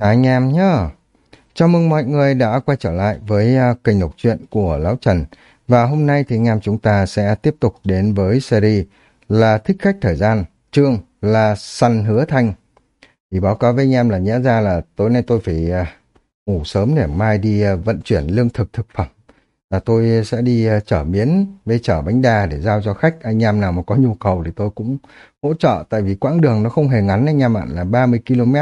Chào anh em nhé. Chào mừng mọi người đã quay trở lại với à, kênh đọc truyện của Lão Trần. Và hôm nay thì anh em chúng ta sẽ tiếp tục đến với series là Thích Khách Thời Gian, chương là Săn Hứa Thanh. Thì báo cáo với anh em là nhẽ ra là tối nay tôi phải à, ngủ sớm để mai đi à, vận chuyển lương thực thực phẩm. Là tôi sẽ đi chở miến với chở bánh đa để giao cho khách. Anh em nào mà có nhu cầu thì tôi cũng hỗ trợ. Tại vì quãng đường nó không hề ngắn anh em ạ, là 30 km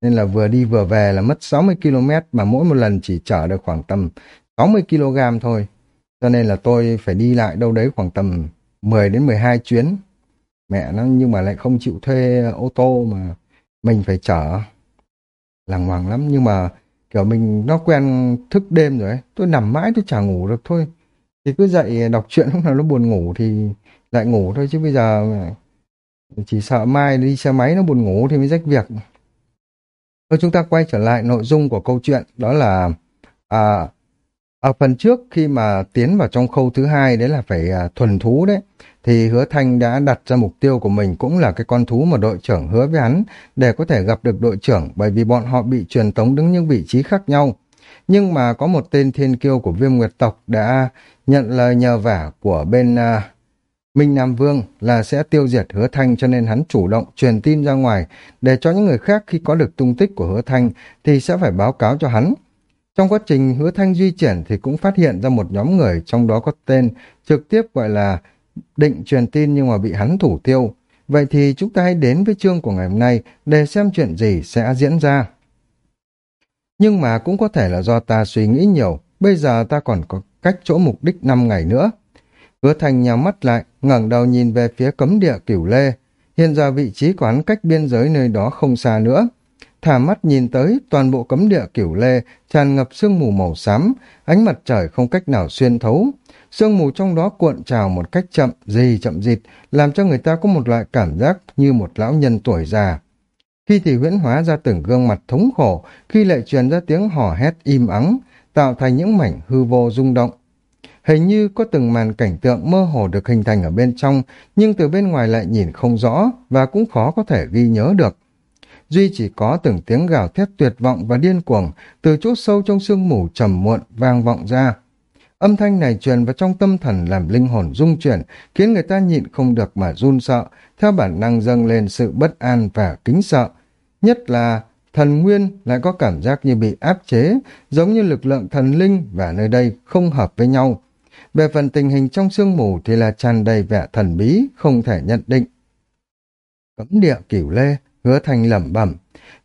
nên là vừa đi vừa về là mất 60 km mà mỗi một lần chỉ chở được khoảng tầm 60 kg thôi. Cho nên là tôi phải đi lại đâu đấy khoảng tầm 10 đến 12 chuyến. Mẹ nó nhưng mà lại không chịu thuê ô tô mà mình phải chở. Lằng hoàng lắm nhưng mà kiểu mình nó quen thức đêm rồi ấy. Tôi nằm mãi tôi chả ngủ được thôi. Thì cứ dậy đọc truyện lúc nào nó buồn ngủ thì lại ngủ thôi chứ bây giờ chỉ sợ mai đi xe máy nó buồn ngủ thì mới rách việc. Thôi chúng ta quay trở lại nội dung của câu chuyện đó là à, ở phần trước khi mà tiến vào trong khâu thứ hai đấy là phải à, thuần thú đấy thì hứa thanh đã đặt ra mục tiêu của mình cũng là cái con thú mà đội trưởng hứa với hắn để có thể gặp được đội trưởng bởi vì bọn họ bị truyền tống đứng những vị trí khác nhau. Nhưng mà có một tên thiên kiêu của viêm nguyệt tộc đã nhận lời nhờ vả của bên à, Minh Nam Vương là sẽ tiêu diệt hứa thanh cho nên hắn chủ động truyền tin ra ngoài để cho những người khác khi có được tung tích của hứa thanh thì sẽ phải báo cáo cho hắn. Trong quá trình hứa thanh di chuyển thì cũng phát hiện ra một nhóm người trong đó có tên trực tiếp gọi là định truyền tin nhưng mà bị hắn thủ tiêu. Vậy thì chúng ta hãy đến với chương của ngày hôm nay để xem chuyện gì sẽ diễn ra. Nhưng mà cũng có thể là do ta suy nghĩ nhiều, bây giờ ta còn có cách chỗ mục đích 5 ngày nữa. Hứa Thành nhắm mắt lại, ngẩng đầu nhìn về phía cấm địa cửu lê. Hiện giờ vị trí quán cách biên giới nơi đó không xa nữa. Thả mắt nhìn tới, toàn bộ cấm địa cửu lê tràn ngập sương mù màu xám, ánh mặt trời không cách nào xuyên thấu. Sương mù trong đó cuộn trào một cách chậm, dì chậm dịt, làm cho người ta có một loại cảm giác như một lão nhân tuổi già. Khi thì huyễn hóa ra từng gương mặt thống khổ, khi lại truyền ra tiếng hò hét im ắng, tạo thành những mảnh hư vô rung động. Hình như có từng màn cảnh tượng mơ hồ được hình thành ở bên trong, nhưng từ bên ngoài lại nhìn không rõ và cũng khó có thể ghi nhớ được. Duy chỉ có từng tiếng gào thét tuyệt vọng và điên cuồng từ chỗ sâu trong sương mù trầm muộn vang vọng ra. Âm thanh này truyền vào trong tâm thần làm linh hồn rung chuyển, khiến người ta nhịn không được mà run sợ, theo bản năng dâng lên sự bất an và kính sợ. Nhất là thần nguyên lại có cảm giác như bị áp chế, giống như lực lượng thần linh và nơi đây không hợp với nhau. Về phần tình hình trong sương mù thì là tràn đầy vẻ thần bí, không thể nhận định. Cấm địa cửu lê, hứa thành lẩm bẩm.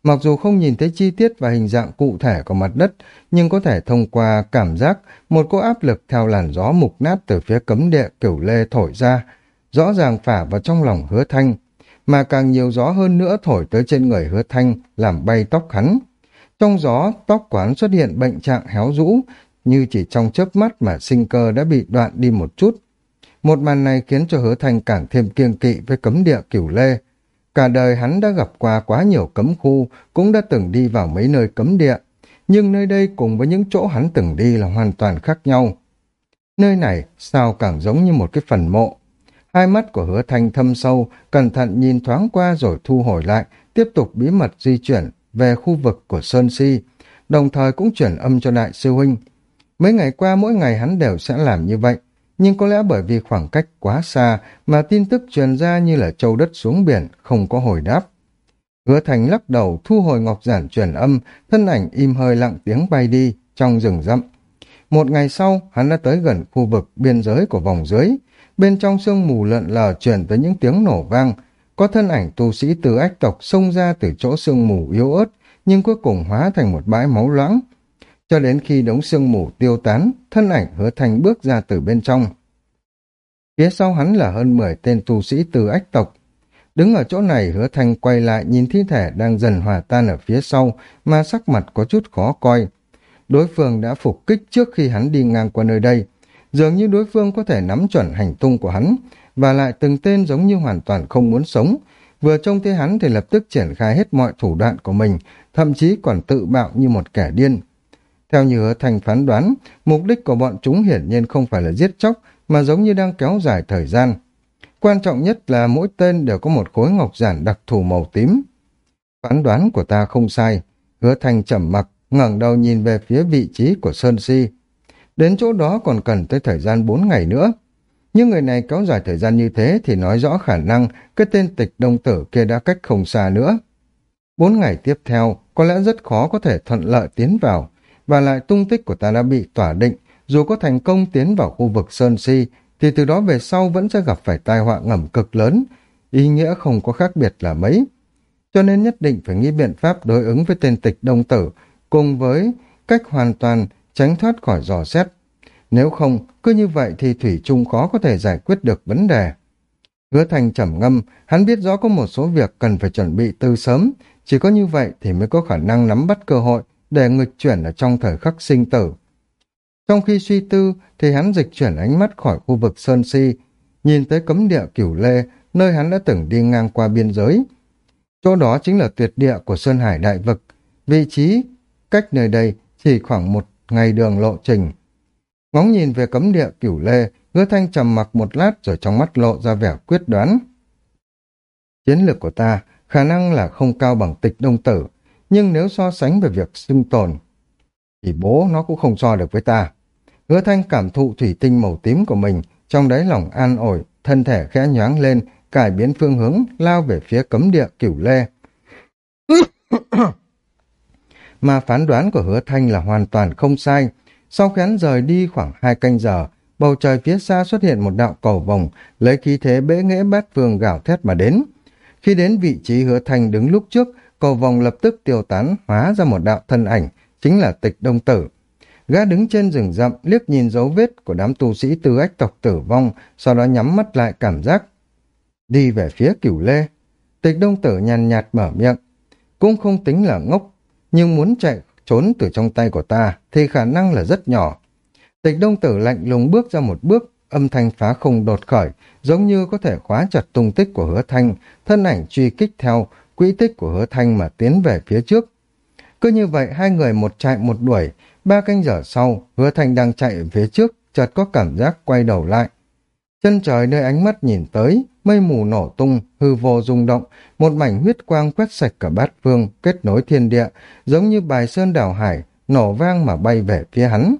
Mặc dù không nhìn thấy chi tiết và hình dạng cụ thể của mặt đất, nhưng có thể thông qua cảm giác một cỗ áp lực theo làn gió mục nát từ phía cấm địa cửu lê thổi ra, rõ ràng phả vào trong lòng hứa thanh, mà càng nhiều gió hơn nữa thổi tới trên người hứa thanh, làm bay tóc hắn. Trong gió, tóc quán xuất hiện bệnh trạng héo rũ, như chỉ trong chớp mắt mà sinh cơ đã bị đoạn đi một chút. Một màn này khiến cho hứa thanh càng thêm kiêng kỵ với cấm địa cửu lê. Cả đời hắn đã gặp qua quá nhiều cấm khu, cũng đã từng đi vào mấy nơi cấm địa, nhưng nơi đây cùng với những chỗ hắn từng đi là hoàn toàn khác nhau. Nơi này sao càng giống như một cái phần mộ. Hai mắt của hứa thanh thâm sâu, cẩn thận nhìn thoáng qua rồi thu hồi lại, tiếp tục bí mật di chuyển về khu vực của Sơn Si, đồng thời cũng chuyển âm cho đại sư huynh, Mấy ngày qua mỗi ngày hắn đều sẽ làm như vậy, nhưng có lẽ bởi vì khoảng cách quá xa mà tin tức truyền ra như là châu đất xuống biển, không có hồi đáp. Hứa Thành lắc đầu thu hồi ngọc giản truyền âm, thân ảnh im hơi lặng tiếng bay đi trong rừng rậm. Một ngày sau, hắn đã tới gần khu vực biên giới của vòng dưới. Bên trong sương mù lợn lờ truyền tới những tiếng nổ vang. Có thân ảnh tu sĩ từ ách tộc xông ra từ chỗ sương mù yếu ớt, nhưng cuối cùng hóa thành một bãi máu loãng, cho đến khi đống sương mù tiêu tán, thân ảnh hứa thành bước ra từ bên trong. Phía sau hắn là hơn 10 tên tu sĩ từ ách tộc. Đứng ở chỗ này hứa thành quay lại nhìn thi thể đang dần hòa tan ở phía sau mà sắc mặt có chút khó coi. Đối phương đã phục kích trước khi hắn đi ngang qua nơi đây. Dường như đối phương có thể nắm chuẩn hành tung của hắn và lại từng tên giống như hoàn toàn không muốn sống. Vừa trông thấy hắn thì lập tức triển khai hết mọi thủ đoạn của mình, thậm chí còn tự bạo như một kẻ điên. Theo như hứa thành phán đoán, mục đích của bọn chúng hiển nhiên không phải là giết chóc, mà giống như đang kéo dài thời gian. Quan trọng nhất là mỗi tên đều có một khối ngọc giản đặc thù màu tím. Phán đoán của ta không sai. Hứa Thành trầm mặc, ngẩng đầu nhìn về phía vị trí của Sơn Si. Đến chỗ đó còn cần tới thời gian 4 ngày nữa. Nhưng người này kéo dài thời gian như thế thì nói rõ khả năng cái tên tịch đông tử kia đã cách không xa nữa. Bốn ngày tiếp theo, có lẽ rất khó có thể thuận lợi tiến vào, và lại tung tích của ta đã bị tỏa định, dù có thành công tiến vào khu vực Sơn Si, thì từ đó về sau vẫn sẽ gặp phải tai họa ngầm cực lớn, ý nghĩa không có khác biệt là mấy. Cho nên nhất định phải nghĩ biện pháp đối ứng với tên tịch đông tử, cùng với cách hoàn toàn tránh thoát khỏi dò xét. Nếu không, cứ như vậy thì Thủy Trung khó có thể giải quyết được vấn đề. Hứa Thành trầm ngâm, hắn biết rõ có một số việc cần phải chuẩn bị từ sớm, chỉ có như vậy thì mới có khả năng nắm bắt cơ hội để nghịch chuyển ở trong thời khắc sinh tử. Trong khi suy tư thì hắn dịch chuyển ánh mắt khỏi khu vực Sơn Si, nhìn tới cấm địa cửu lê, nơi hắn đã từng đi ngang qua biên giới. Chỗ đó chính là tuyệt địa của Sơn Hải Đại Vực, vị trí cách nơi đây chỉ khoảng một ngày đường lộ trình. Ngóng nhìn về cấm địa cửu lê, hứa thanh trầm mặc một lát rồi trong mắt lộ ra vẻ quyết đoán. Chiến lược của ta khả năng là không cao bằng tịch đông tử, nhưng nếu so sánh về việc sinh tồn, thì bố nó cũng không so được với ta. Hứa thanh cảm thụ thủy tinh màu tím của mình, trong đáy lòng an ủi, thân thể khẽ nhoáng lên, cải biến phương hướng, lao về phía cấm địa cửu lê. mà phán đoán của hứa thanh là hoàn toàn không sai. Sau khi hắn rời đi khoảng hai canh giờ, bầu trời phía xa xuất hiện một đạo cầu vòng, lấy khí thế bế nghễ bát phương gào thét mà đến. Khi đến vị trí hứa thanh đứng lúc trước, cầu vòng lập tức tiêu tán, hóa ra một đạo thân ảnh, chính là tịch đông tử. Gã đứng trên rừng rậm, liếc nhìn dấu vết của đám tu sĩ tư ách tộc tử vong, sau đó nhắm mắt lại cảm giác. Đi về phía cửu lê. Tịch đông tử nhàn nhạt mở miệng. Cũng không tính là ngốc, nhưng muốn chạy trốn từ trong tay của ta thì khả năng là rất nhỏ. Tịch đông tử lạnh lùng bước ra một bước, âm thanh phá không đột khởi, giống như có thể khóa chặt tung tích của hứa thanh, thân ảnh truy kích theo quỹ tích của hứa thanh mà tiến về phía trước. Cứ như vậy hai người một chạy một đuổi, ba canh giờ sau, hứa thanh đang chạy phía trước, chợt có cảm giác quay đầu lại. Chân trời nơi ánh mắt nhìn tới, mây mù nổ tung, hư vô rung động, một mảnh huyết quang quét sạch cả bát phương, kết nối thiên địa, giống như bài sơn đảo hải, nổ vang mà bay về phía hắn.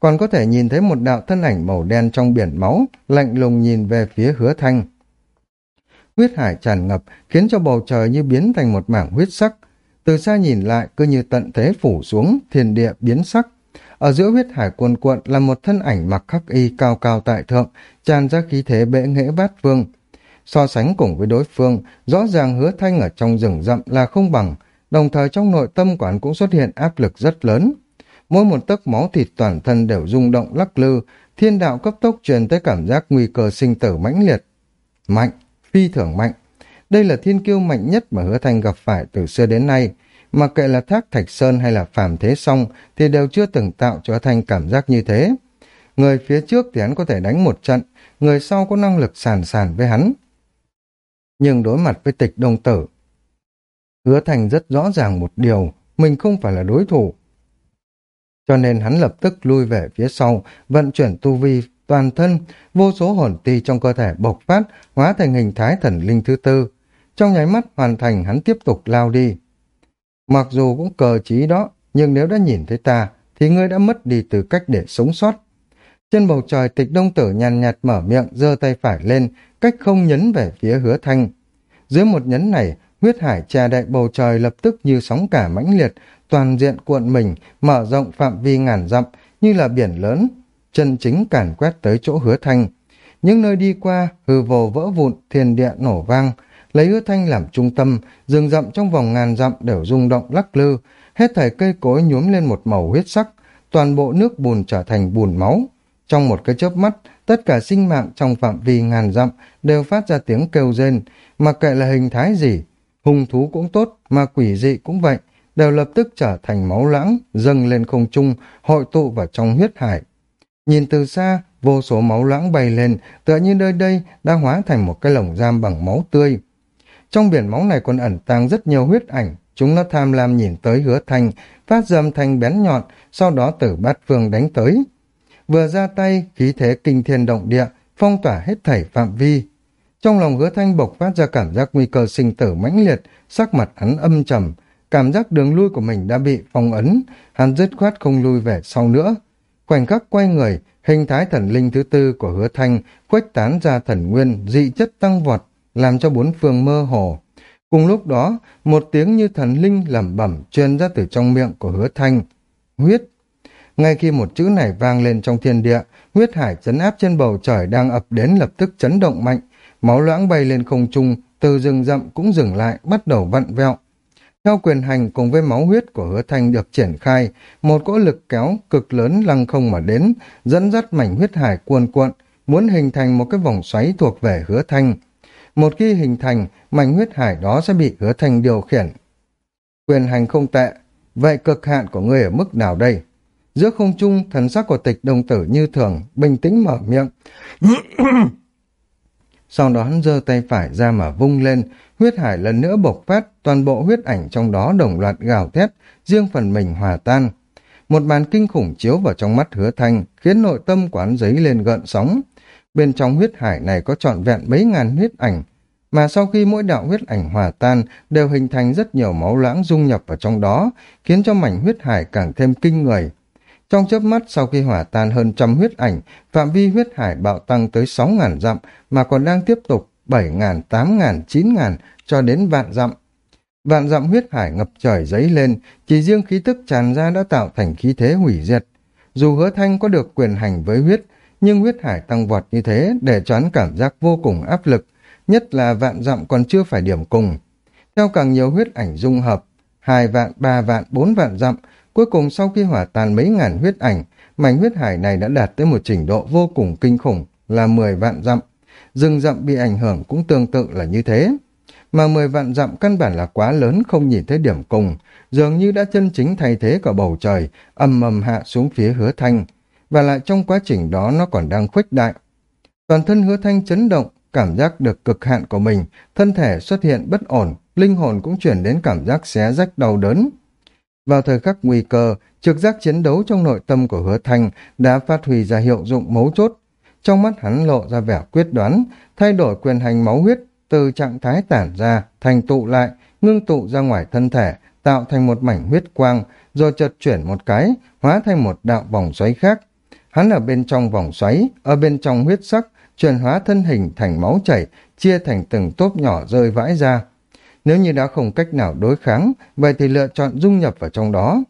Còn có thể nhìn thấy một đạo thân ảnh màu đen trong biển máu, lạnh lùng nhìn về phía hứa thanh. Huyết hải tràn ngập, khiến cho bầu trời như biến thành một mảng huyết sắc. Từ xa nhìn lại, cứ như tận thế phủ xuống, thiên địa biến sắc. Ở giữa huyết hải cuồn cuộn là một thân ảnh mặc khắc y cao cao tại thượng, tràn ra khí thế bệ nghễ bát vương So sánh cùng với đối phương, rõ ràng hứa thanh ở trong rừng rậm là không bằng, đồng thời trong nội tâm quán cũng xuất hiện áp lực rất lớn. Mỗi một tấc máu thịt toàn thân đều rung động lắc lư, thiên đạo cấp tốc truyền tới cảm giác nguy cơ sinh tử mãnh liệt. Mạnh, phi thường mạnh. Đây là thiên kiêu mạnh nhất mà hứa thanh gặp phải từ xưa đến nay, Mặc kệ là Thác Thạch Sơn hay là Phàm Thế Song thì đều chưa từng tạo cho Thanh cảm giác như thế. Người phía trước thì hắn có thể đánh một trận, người sau có năng lực sàn sàn với hắn. Nhưng đối mặt với tịch đông tử, hứa thành rất rõ ràng một điều, mình không phải là đối thủ. Cho nên hắn lập tức lui về phía sau, vận chuyển tu vi toàn thân, vô số hồn ti trong cơ thể bộc phát, hóa thành hình thái thần linh thứ tư. Trong nháy mắt hoàn thành hắn tiếp tục lao đi. Mặc dù cũng cờ trí đó, nhưng nếu đã nhìn thấy ta, thì ngươi đã mất đi từ cách để sống sót. Trên bầu trời tịch đông tử nhàn nhạt mở miệng, giơ tay phải lên, cách không nhấn về phía hứa thanh. Dưới một nhấn này, huyết hải trà đại bầu trời lập tức như sóng cả mãnh liệt, toàn diện cuộn mình, mở rộng phạm vi ngàn dặm, như là biển lớn, chân chính càn quét tới chỗ hứa thanh. Những nơi đi qua, hư vô vỡ vụn, thiên địa nổ vang, lấy hứa thanh làm trung tâm, rừng rậm trong vòng ngàn dặm đều rung động lắc lư, hết thảy cây cối nhuốm lên một màu huyết sắc, toàn bộ nước bùn trở thành bùn máu. Trong một cái chớp mắt, tất cả sinh mạng trong phạm vi ngàn dặm đều phát ra tiếng kêu rên, mặc kệ là hình thái gì, hung thú cũng tốt, mà quỷ dị cũng vậy, đều lập tức trở thành máu lãng, dâng lên không trung, hội tụ vào trong huyết hải. Nhìn từ xa, vô số máu loãng bay lên, tựa như nơi đây đã hóa thành một cái lồng giam bằng máu tươi. Trong biển máu này còn ẩn tàng rất nhiều huyết ảnh, chúng nó tham lam nhìn tới hứa thanh, phát dâm thanh bén nhọn, sau đó tử bát phương đánh tới. Vừa ra tay, khí thế kinh thiên động địa, phong tỏa hết thảy phạm vi. Trong lòng hứa thanh bộc phát ra cảm giác nguy cơ sinh tử mãnh liệt, sắc mặt hắn âm trầm, cảm giác đường lui của mình đã bị phong ấn, hắn dứt khoát không lui về sau nữa. Khoảnh khắc quay người, hình thái thần linh thứ tư của hứa thanh khuếch tán ra thần nguyên, dị chất tăng vọt, làm cho bốn phương mơ hồ. Cùng lúc đó, một tiếng như thần linh lẩm bẩm truyền ra từ trong miệng của hứa thanh. Huyết. Ngay khi một chữ này vang lên trong thiên địa, huyết hải chấn áp trên bầu trời đang ập đến lập tức chấn động mạnh, máu loãng bay lên không trung, từ rừng rậm cũng dừng lại, bắt đầu vặn vẹo. Theo quyền hành cùng với máu huyết của hứa thanh được triển khai, một cỗ lực kéo cực lớn lăng không mà đến, dẫn dắt mảnh huyết hải cuồn cuộn, muốn hình thành một cái vòng xoáy thuộc về hứa thanh. Một khi hình thành, mảnh huyết hải đó sẽ bị hứa thanh điều khiển. Quyền hành không tệ, vậy cực hạn của ngươi ở mức nào đây? Giữa không trung, thần sắc của tịch đồng tử như thường, bình tĩnh mở miệng. Sau đó hắn giơ tay phải ra mà vung lên, huyết hải lần nữa bộc phát, toàn bộ huyết ảnh trong đó đồng loạt gào thét, riêng phần mình hòa tan. Một màn kinh khủng chiếu vào trong mắt hứa thanh, khiến nội tâm quán giấy lên gợn sóng. Bên trong huyết hải này có trọn vẹn mấy ngàn huyết ảnh, mà sau khi mỗi đạo huyết ảnh hòa tan đều hình thành rất nhiều máu loãng dung nhập vào trong đó, khiến cho mảnh huyết hải càng thêm kinh người. Trong chớp mắt sau khi hỏa tan hơn trăm huyết ảnh, phạm vi huyết hải bạo tăng tới 6.000 dặm mà còn đang tiếp tục 7.000, 8.000, 9.000 cho đến vạn dặm. Vạn dặm huyết hải ngập trời giấy lên, chỉ riêng khí tức tràn ra đã tạo thành khí thế hủy diệt. Dù hứa thanh có được quyền hành với huyết, nhưng huyết hải tăng vọt như thế để choán cảm giác vô cùng áp lực, nhất là vạn dặm còn chưa phải điểm cùng. Theo càng nhiều huyết ảnh dung hợp, hai vạn, ba vạn, bốn vạn dặm, cuối cùng sau khi hỏa tàn mấy ngàn huyết ảnh, mảnh huyết hải này đã đạt tới một trình độ vô cùng kinh khủng là 10 vạn dặm. Rừng rậm bị ảnh hưởng cũng tương tự là như thế. Mà 10 vạn dặm căn bản là quá lớn không nhìn thấy điểm cùng, dường như đã chân chính thay thế cả bầu trời, ầm ầm hạ xuống phía hứa thanh. Và lại trong quá trình đó nó còn đang khuếch đại. Toàn thân hứa thanh chấn động, cảm giác được cực hạn của mình, thân thể xuất hiện bất ổn, linh hồn cũng chuyển đến cảm giác xé rách đau đớn. Vào thời khắc nguy cơ, trực giác chiến đấu trong nội tâm của hứa thanh đã phát huy ra hiệu dụng mấu chốt. Trong mắt hắn lộ ra vẻ quyết đoán, thay đổi quyền hành máu huyết từ trạng thái tản ra, thành tụ lại, ngưng tụ ra ngoài thân thể, tạo thành một mảnh huyết quang, rồi chợt chuyển một cái, hóa thành một đạo vòng xoáy khác. Hắn ở bên trong vòng xoáy, ở bên trong huyết sắc, chuyển hóa thân hình thành máu chảy, chia thành từng tốp nhỏ rơi vãi ra. Nếu như đã không cách nào đối kháng, vậy thì lựa chọn dung nhập vào trong đó.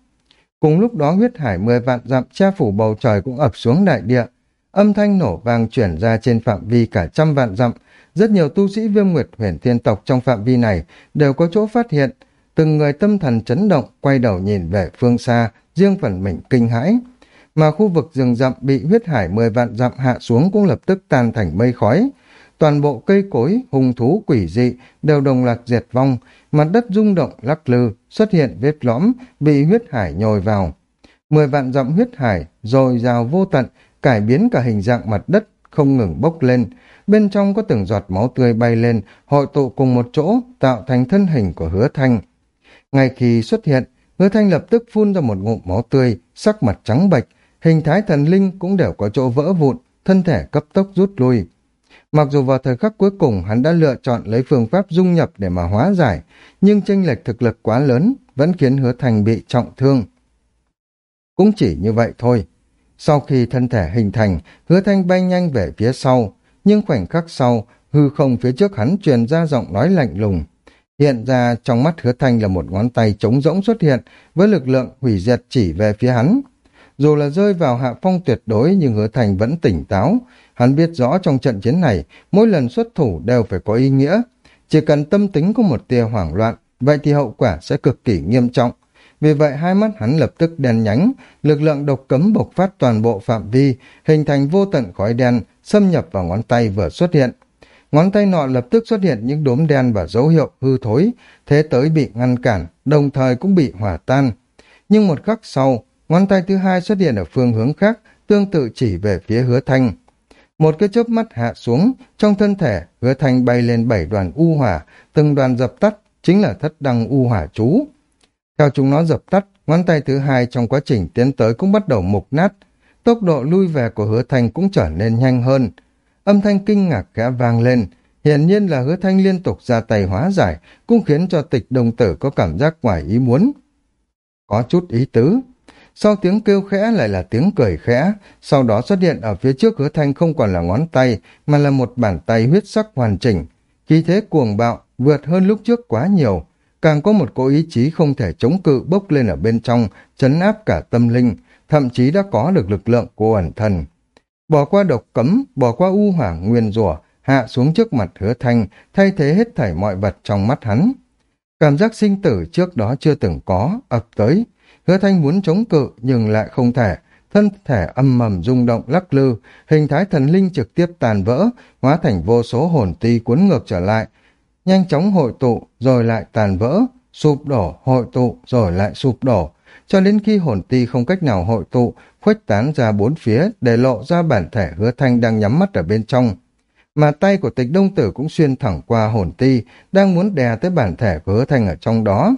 Cùng lúc đó huyết hải mười vạn dặm che phủ bầu trời cũng ập xuống đại địa. Âm thanh nổ vang chuyển ra trên phạm vi cả trăm vạn dặm. Rất nhiều tu sĩ viêm nguyệt huyền thiên tộc trong phạm vi này đều có chỗ phát hiện. Từng người tâm thần chấn động, quay đầu nhìn về phương xa, riêng phần mình kinh hãi mà khu vực rừng rậm bị huyết hải mười vạn dặm hạ xuống cũng lập tức tan thành mây khói. Toàn bộ cây cối, hung thú, quỷ dị đều đồng loạt diệt vong, mặt đất rung động lắc lư, xuất hiện vết lõm, bị huyết hải nhồi vào. Mười vạn dặm huyết hải, rồi rào vô tận, cải biến cả hình dạng mặt đất, không ngừng bốc lên. Bên trong có từng giọt máu tươi bay lên, hội tụ cùng một chỗ, tạo thành thân hình của hứa thanh. Ngay khi xuất hiện, hứa thanh lập tức phun ra một ngụm máu tươi, sắc mặt trắng bệch, hình thái thần linh cũng đều có chỗ vỡ vụn, thân thể cấp tốc rút lui. Mặc dù vào thời khắc cuối cùng hắn đã lựa chọn lấy phương pháp dung nhập để mà hóa giải, nhưng tranh lệch thực lực quá lớn vẫn khiến hứa thành bị trọng thương. Cũng chỉ như vậy thôi. Sau khi thân thể hình thành, hứa thanh bay nhanh về phía sau, nhưng khoảnh khắc sau, hư không phía trước hắn truyền ra giọng nói lạnh lùng. Hiện ra trong mắt hứa thanh là một ngón tay trống rỗng xuất hiện với lực lượng hủy diệt chỉ về phía hắn. Dù là rơi vào hạ phong tuyệt đối nhưng hứa thành vẫn tỉnh táo. Hắn biết rõ trong trận chiến này, mỗi lần xuất thủ đều phải có ý nghĩa. Chỉ cần tâm tính có một tia hoảng loạn, vậy thì hậu quả sẽ cực kỳ nghiêm trọng. Vì vậy hai mắt hắn lập tức đen nhánh, lực lượng độc cấm bộc phát toàn bộ phạm vi, hình thành vô tận khói đen, xâm nhập vào ngón tay vừa xuất hiện. Ngón tay nọ lập tức xuất hiện những đốm đen và dấu hiệu hư thối, thế tới bị ngăn cản, đồng thời cũng bị hỏa tan. Nhưng một khắc sau, Ngón tay thứ hai xuất hiện ở phương hướng khác, tương tự chỉ về phía hứa thanh. Một cái chớp mắt hạ xuống, trong thân thể, hứa thanh bay lên bảy đoàn u hỏa, từng đoàn dập tắt, chính là thất đăng u hỏa chú. Theo chúng nó dập tắt, ngón tay thứ hai trong quá trình tiến tới cũng bắt đầu mục nát. Tốc độ lui về của hứa thanh cũng trở nên nhanh hơn. Âm thanh kinh ngạc khẽ vang lên, Hiển nhiên là hứa thanh liên tục ra tay hóa giải, cũng khiến cho tịch đồng tử có cảm giác ngoài ý muốn. Có chút ý tứ. Sau tiếng kêu khẽ lại là tiếng cười khẽ, sau đó xuất hiện ở phía trước hứa thanh không còn là ngón tay, mà là một bàn tay huyết sắc hoàn chỉnh. Khí thế cuồng bạo, vượt hơn lúc trước quá nhiều, càng có một cỗ ý chí không thể chống cự bốc lên ở bên trong, chấn áp cả tâm linh, thậm chí đã có được lực lượng của ẩn thần. Bỏ qua độc cấm, bỏ qua u hỏa nguyên rủa hạ xuống trước mặt hứa thanh, thay thế hết thảy mọi vật trong mắt hắn. Cảm giác sinh tử trước đó chưa từng có, ập tới. Hứa thanh muốn chống cự nhưng lại không thể. Thân thể âm mầm rung động lắc lư, hình thái thần linh trực tiếp tàn vỡ, hóa thành vô số hồn ti cuốn ngược trở lại. Nhanh chóng hội tụ, rồi lại tàn vỡ, sụp đổ, hội tụ, rồi lại sụp đổ. Cho đến khi hồn ti không cách nào hội tụ, khuếch tán ra bốn phía để lộ ra bản thể hứa thanh đang nhắm mắt ở bên trong mà tay của tịch đông tử cũng xuyên thẳng qua hồn ti, đang muốn đè tới bản thể của hứa thanh ở trong đó.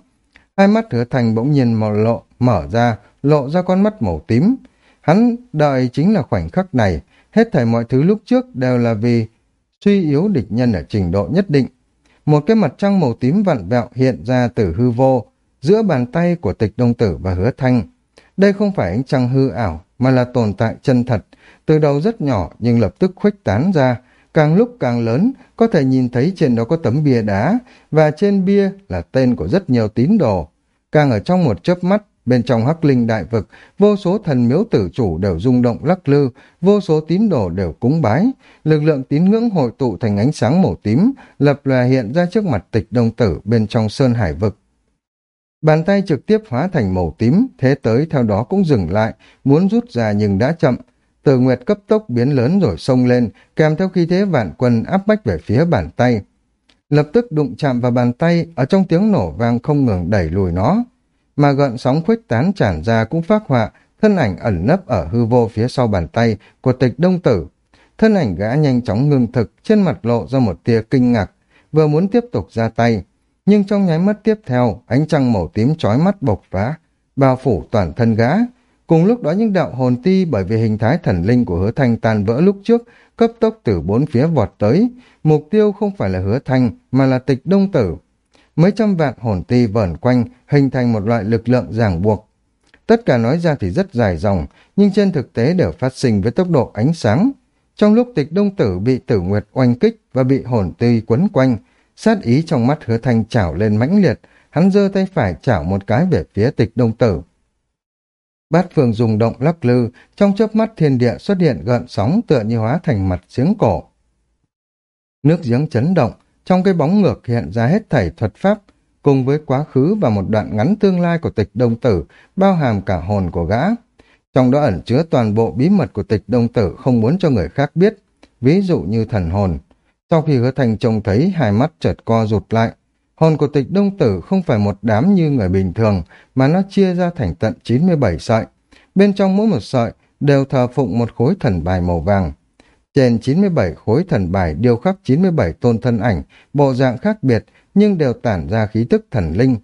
Hai mắt hứa thanh bỗng nhiên màu lộ, mở ra, lộ ra con mắt màu tím. Hắn đợi chính là khoảnh khắc này, hết thảy mọi thứ lúc trước đều là vì suy yếu địch nhân ở trình độ nhất định. Một cái mặt trăng màu tím vặn vẹo hiện ra từ hư vô, giữa bàn tay của tịch đông tử và hứa thanh. Đây không phải ánh trăng hư ảo, mà là tồn tại chân thật, từ đầu rất nhỏ nhưng lập tức khuếch tán ra, càng lúc càng lớn, có thể nhìn thấy trên đó có tấm bia đá, và trên bia là tên của rất nhiều tín đồ. Càng ở trong một chớp mắt, bên trong hắc linh đại vực, vô số thần miếu tử chủ đều rung động lắc lư, vô số tín đồ đều cúng bái, lực lượng tín ngưỡng hội tụ thành ánh sáng màu tím, lập lòe hiện ra trước mặt tịch đông tử bên trong sơn hải vực. Bàn tay trực tiếp hóa thành màu tím, thế tới theo đó cũng dừng lại, muốn rút ra nhưng đã chậm, Tử Nguyệt cấp tốc biến lớn rồi xông lên, kèm theo khí thế vạn quân áp bách về phía bàn tay. Lập tức đụng chạm vào bàn tay, ở trong tiếng nổ vang không ngừng đẩy lùi nó. Mà gợn sóng khuếch tán tràn ra cũng phát họa, thân ảnh ẩn nấp ở hư vô phía sau bàn tay của tịch đông tử. Thân ảnh gã nhanh chóng ngưng thực, trên mặt lộ ra một tia kinh ngạc, vừa muốn tiếp tục ra tay. Nhưng trong nháy mắt tiếp theo, ánh trăng màu tím chói mắt bộc phá, bao phủ toàn thân gã, Cùng lúc đó những đạo hồn ti bởi vì hình thái thần linh của hứa thanh tan vỡ lúc trước, cấp tốc từ bốn phía vọt tới. Mục tiêu không phải là hứa thanh, mà là tịch đông tử. Mấy trăm vạn hồn ti vẩn quanh, hình thành một loại lực lượng ràng buộc. Tất cả nói ra thì rất dài dòng, nhưng trên thực tế đều phát sinh với tốc độ ánh sáng. Trong lúc tịch đông tử bị tử nguyệt oanh kích và bị hồn ti quấn quanh, sát ý trong mắt hứa thanh chảo lên mãnh liệt, hắn giơ tay phải chảo một cái về phía tịch đông tử. Bát phương dùng động lắc lư, trong chớp mắt thiên địa xuất hiện gợn sóng tựa như hóa thành mặt giếng cổ. Nước giếng chấn động, trong cái bóng ngược hiện ra hết thảy thuật pháp, cùng với quá khứ và một đoạn ngắn tương lai của tịch đông tử, bao hàm cả hồn của gã. Trong đó ẩn chứa toàn bộ bí mật của tịch đông tử không muốn cho người khác biết, ví dụ như thần hồn. Sau khi hứa thành trông thấy hai mắt chợt co rụt lại, Hồn của tịch đông tử không phải một đám như người bình thường, mà nó chia ra thành tận 97 sợi. Bên trong mỗi một sợi đều thờ phụng một khối thần bài màu vàng. Trên 97 khối thần bài điêu khắc 97 tôn thân ảnh, bộ dạng khác biệt nhưng đều tản ra khí tức thần linh.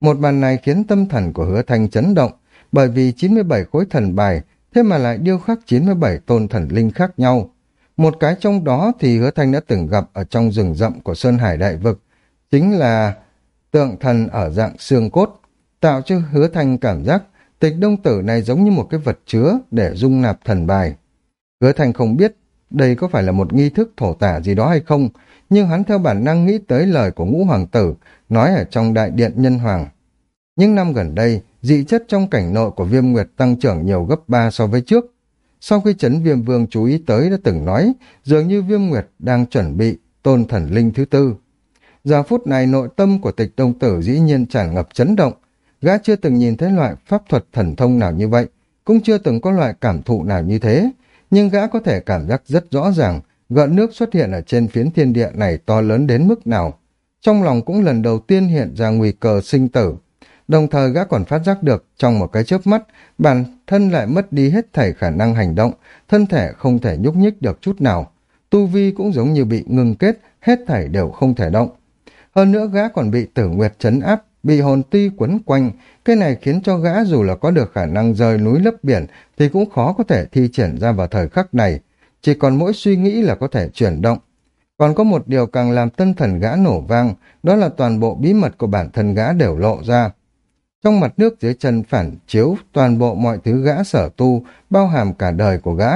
Một màn này khiến tâm thần của hứa thanh chấn động, bởi vì 97 khối thần bài, thế mà lại điêu khắc 97 tôn thần linh khác nhau. Một cái trong đó thì hứa thanh đã từng gặp ở trong rừng rậm của Sơn Hải Đại Vực, chính là tượng thần ở dạng xương cốt, tạo cho hứa thanh cảm giác tịch đông tử này giống như một cái vật chứa để dung nạp thần bài. Hứa thanh không biết đây có phải là một nghi thức thổ tả gì đó hay không, nhưng hắn theo bản năng nghĩ tới lời của ngũ hoàng tử nói ở trong đại điện nhân hoàng. Những năm gần đây, dị chất trong cảnh nội của viêm nguyệt tăng trưởng nhiều gấp 3 so với trước. Sau khi chấn viêm vương chú ý tới đã từng nói, dường như viêm nguyệt đang chuẩn bị tôn thần linh thứ tư. Giờ phút này nội tâm của tịch đông tử dĩ nhiên tràn ngập chấn động. Gã chưa từng nhìn thấy loại pháp thuật thần thông nào như vậy, cũng chưa từng có loại cảm thụ nào như thế. Nhưng gã có thể cảm giác rất rõ ràng, gợn nước xuất hiện ở trên phiến thiên địa này to lớn đến mức nào. Trong lòng cũng lần đầu tiên hiện ra nguy cơ sinh tử. Đồng thời gã còn phát giác được, trong một cái chớp mắt, bản thân lại mất đi hết thảy khả năng hành động, thân thể không thể nhúc nhích được chút nào. Tu vi cũng giống như bị ngừng kết, hết thảy đều không thể động. Hơn nữa gã còn bị tử nguyệt chấn áp, bị hồn ti quấn quanh, cái này khiến cho gã dù là có được khả năng rời núi lấp biển thì cũng khó có thể thi triển ra vào thời khắc này, chỉ còn mỗi suy nghĩ là có thể chuyển động. Còn có một điều càng làm tân thần gã nổ vang, đó là toàn bộ bí mật của bản thân gã đều lộ ra. Trong mặt nước dưới chân phản chiếu toàn bộ mọi thứ gã sở tu, bao hàm cả đời của gã.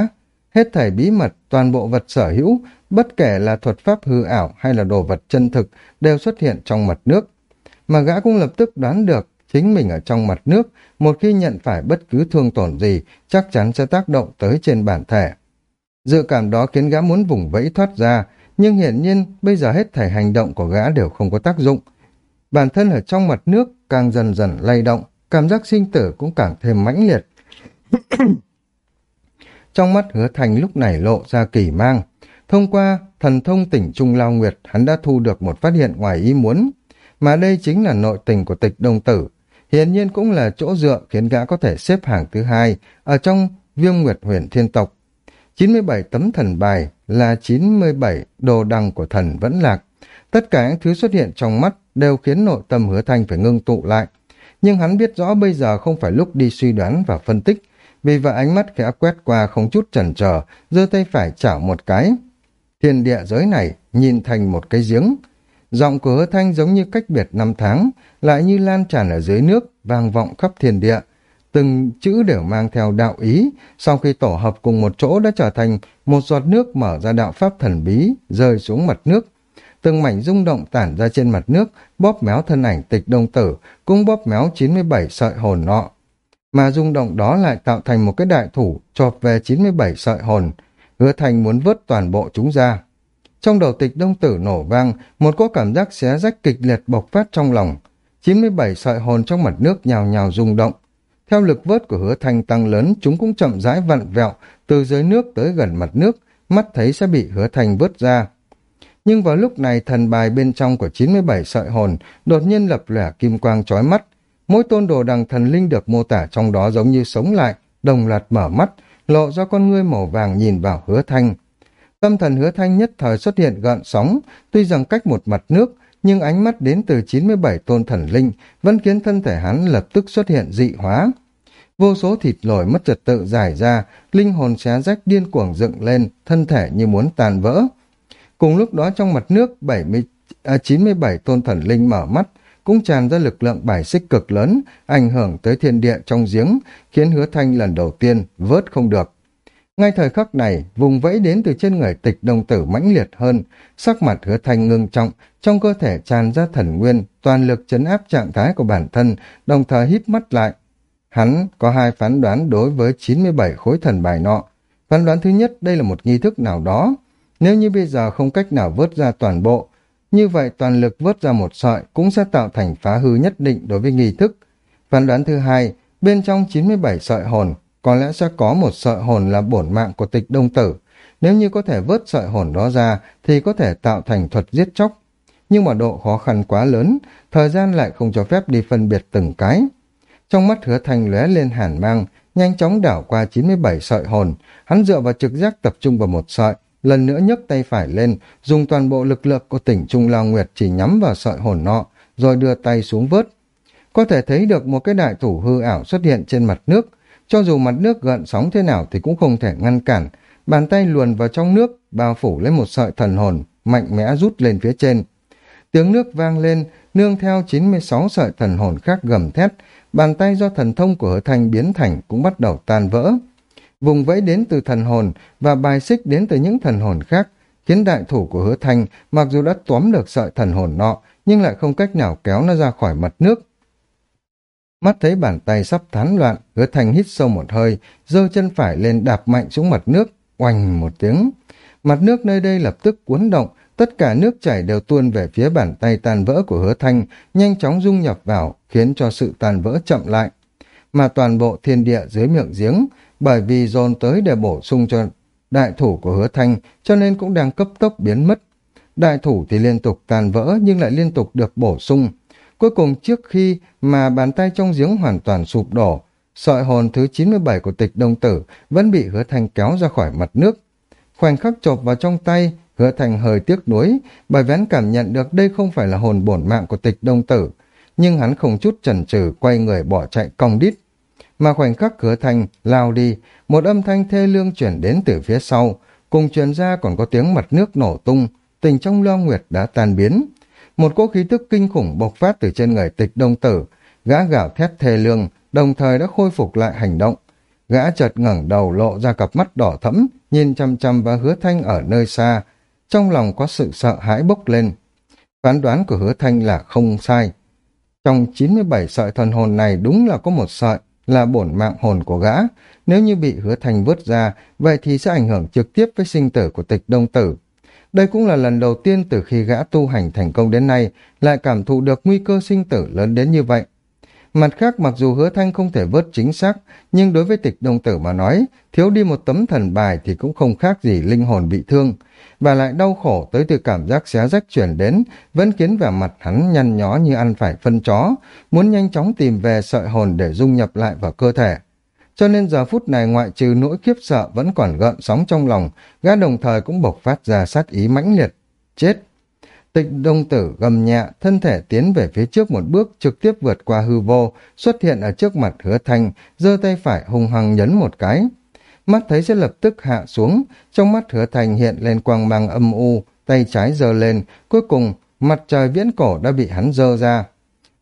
Hết thảy bí mật, toàn bộ vật sở hữu, bất kể là thuật pháp hư ảo hay là đồ vật chân thực, đều xuất hiện trong mặt nước. Mà gã cũng lập tức đoán được chính mình ở trong mặt nước, một khi nhận phải bất cứ thương tổn gì, chắc chắn sẽ tác động tới trên bản thể. Dự cảm đó khiến gã muốn vùng vẫy thoát ra, nhưng hiển nhiên bây giờ hết thảy hành động của gã đều không có tác dụng. Bản thân ở trong mặt nước càng dần dần lay động, cảm giác sinh tử cũng càng thêm mãnh liệt. trong mắt hứa thành lúc này lộ ra kỳ mang. Thông qua thần thông tỉnh Trung Lao Nguyệt, hắn đã thu được một phát hiện ngoài ý muốn. Mà đây chính là nội tình của tịch đông tử. Hiển nhiên cũng là chỗ dựa khiến gã có thể xếp hàng thứ hai ở trong viêm nguyệt huyền thiên tộc. 97 tấm thần bài là 97 đồ đằng của thần vẫn lạc. Tất cả những thứ xuất hiện trong mắt đều khiến nội tâm hứa thanh phải ngưng tụ lại. Nhưng hắn biết rõ bây giờ không phải lúc đi suy đoán và phân tích, vì vậy ánh mắt khẽ quét qua không chút chần chờ, giơ tay phải chảo một cái. Thiên địa giới này nhìn thành một cái giếng. Giọng của hứa thanh giống như cách biệt năm tháng, lại như lan tràn ở dưới nước, vang vọng khắp thiên địa. Từng chữ đều mang theo đạo ý, sau khi tổ hợp cùng một chỗ đã trở thành một giọt nước mở ra đạo pháp thần bí, rơi xuống mặt nước, từng mảnh rung động tản ra trên mặt nước, bóp méo thân ảnh tịch đông tử, cũng bóp méo 97 sợi hồn nọ. Mà rung động đó lại tạo thành một cái đại thủ chộp về 97 sợi hồn, hứa thành muốn vớt toàn bộ chúng ra. Trong đầu tịch đông tử nổ vang, một cỗ cảm giác xé rách kịch liệt bộc phát trong lòng. 97 sợi hồn trong mặt nước nhào nhào rung động. Theo lực vớt của hứa thanh tăng lớn, chúng cũng chậm rãi vặn vẹo từ dưới nước tới gần mặt nước, mắt thấy sẽ bị hứa thanh vớt ra. Nhưng vào lúc này thần bài bên trong của 97 sợi hồn đột nhiên lập lẻ kim quang chói mắt. Mỗi tôn đồ đằng thần linh được mô tả trong đó giống như sống lại, đồng loạt mở mắt, lộ ra con ngươi màu vàng nhìn vào hứa thanh. Tâm thần hứa thanh nhất thời xuất hiện gợn sóng, tuy rằng cách một mặt nước, nhưng ánh mắt đến từ 97 tôn thần linh vẫn khiến thân thể hắn lập tức xuất hiện dị hóa. Vô số thịt lồi mất trật tự giải ra, linh hồn xé rách điên cuồng dựng lên, thân thể như muốn tàn vỡ. Cùng lúc đó trong mặt nước 70, à, 97 tôn thần linh mở mắt, cũng tràn ra lực lượng bài xích cực lớn, ảnh hưởng tới thiên địa trong giếng, khiến hứa thanh lần đầu tiên vớt không được. Ngay thời khắc này, vùng vẫy đến từ trên người tịch đồng tử mãnh liệt hơn, sắc mặt hứa thanh ngưng trọng, trong cơ thể tràn ra thần nguyên, toàn lực chấn áp trạng thái của bản thân, đồng thời hít mắt lại. Hắn có hai phán đoán đối với 97 khối thần bài nọ. Phán đoán thứ nhất, đây là một nghi thức nào đó, nếu như bây giờ không cách nào vớt ra toàn bộ, như vậy toàn lực vớt ra một sợi cũng sẽ tạo thành phá hư nhất định đối với nghi thức. Phán đoán thứ hai, bên trong 97 sợi hồn, có lẽ sẽ có một sợi hồn là bổn mạng của tịch đông tử. Nếu như có thể vớt sợi hồn đó ra thì có thể tạo thành thuật giết chóc. Nhưng mà độ khó khăn quá lớn, thời gian lại không cho phép đi phân biệt từng cái. Trong mắt hứa thành lóe lên hàn mang, nhanh chóng đảo qua 97 sợi hồn, hắn dựa vào trực giác tập trung vào một sợi, lần nữa nhấc tay phải lên, dùng toàn bộ lực lượng của tỉnh Trung Lao Nguyệt chỉ nhắm vào sợi hồn nọ, rồi đưa tay xuống vớt. Có thể thấy được một cái đại thủ hư ảo xuất hiện trên mặt nước, cho dù mặt nước gợn sóng thế nào thì cũng không thể ngăn cản, bàn tay luồn vào trong nước, bao phủ lấy một sợi thần hồn, mạnh mẽ rút lên phía trên. Tiếng nước vang lên, nương theo 96 sợi thần hồn khác gầm thét, bàn tay do thần thông của hứa thanh biến thành cũng bắt đầu tan vỡ vùng vẫy đến từ thần hồn và bài xích đến từ những thần hồn khác, khiến đại thủ của hứa thanh mặc dù đã tóm được sợi thần hồn nọ, nhưng lại không cách nào kéo nó ra khỏi mặt nước. Mắt thấy bàn tay sắp thán loạn, hứa thanh hít sâu một hơi, giơ chân phải lên đạp mạnh xuống mặt nước, oanh một tiếng. Mặt nước nơi đây lập tức cuốn động, tất cả nước chảy đều tuôn về phía bàn tay tan vỡ của hứa thanh, nhanh chóng dung nhập vào, khiến cho sự tan vỡ chậm lại. Mà toàn bộ thiên địa dưới miệng giếng bởi vì dồn tới để bổ sung cho đại thủ của hứa thanh cho nên cũng đang cấp tốc biến mất. Đại thủ thì liên tục tàn vỡ nhưng lại liên tục được bổ sung. Cuối cùng trước khi mà bàn tay trong giếng hoàn toàn sụp đổ, sợi hồn thứ 97 của tịch đông tử vẫn bị hứa thành kéo ra khỏi mặt nước. Khoảnh khắc chộp vào trong tay, hứa thành hơi tiếc nuối, bởi vén cảm nhận được đây không phải là hồn bổn mạng của tịch đông tử. Nhưng hắn không chút chần chừ quay người bỏ chạy cong đít mà khoảnh khắc cửa thành lao đi, một âm thanh thê lương chuyển đến từ phía sau, cùng truyền ra còn có tiếng mặt nước nổ tung, tình trong lo nguyệt đã tan biến. Một cỗ khí tức kinh khủng bộc phát từ trên người tịch đông tử, gã gào thét thê lương, đồng thời đã khôi phục lại hành động. Gã chợt ngẩng đầu lộ ra cặp mắt đỏ thẫm, nhìn chăm chăm vào hứa thanh ở nơi xa. Trong lòng có sự sợ hãi bốc lên. Phán đoán của hứa thanh là không sai. Trong 97 sợi thần hồn này đúng là có một sợi là bổn mạng hồn của gã. Nếu như bị hứa thanh vứt ra, vậy thì sẽ ảnh hưởng trực tiếp với sinh tử của tịch đông tử. Đây cũng là lần đầu tiên từ khi gã tu hành thành công đến nay lại cảm thụ được nguy cơ sinh tử lớn đến như vậy. Mặt khác mặc dù hứa thanh không thể vớt chính xác, nhưng đối với tịch đông tử mà nói, thiếu đi một tấm thần bài thì cũng không khác gì linh hồn bị thương, và lại đau khổ tới từ cảm giác xé rách chuyển đến, vẫn khiến vẻ mặt hắn nhăn nhó như ăn phải phân chó, muốn nhanh chóng tìm về sợi hồn để dung nhập lại vào cơ thể. Cho nên giờ phút này ngoại trừ nỗi khiếp sợ vẫn còn gợn sóng trong lòng, gã đồng thời cũng bộc phát ra sát ý mãnh liệt. Chết! Tịch đông tử gầm nhẹ, thân thể tiến về phía trước một bước, trực tiếp vượt qua hư vô, xuất hiện ở trước mặt hứa thanh, giơ tay phải hung hăng nhấn một cái. Mắt thấy sẽ lập tức hạ xuống, trong mắt hứa thanh hiện lên quang mang âm u, tay trái giơ lên, cuối cùng mặt trời viễn cổ đã bị hắn giơ ra.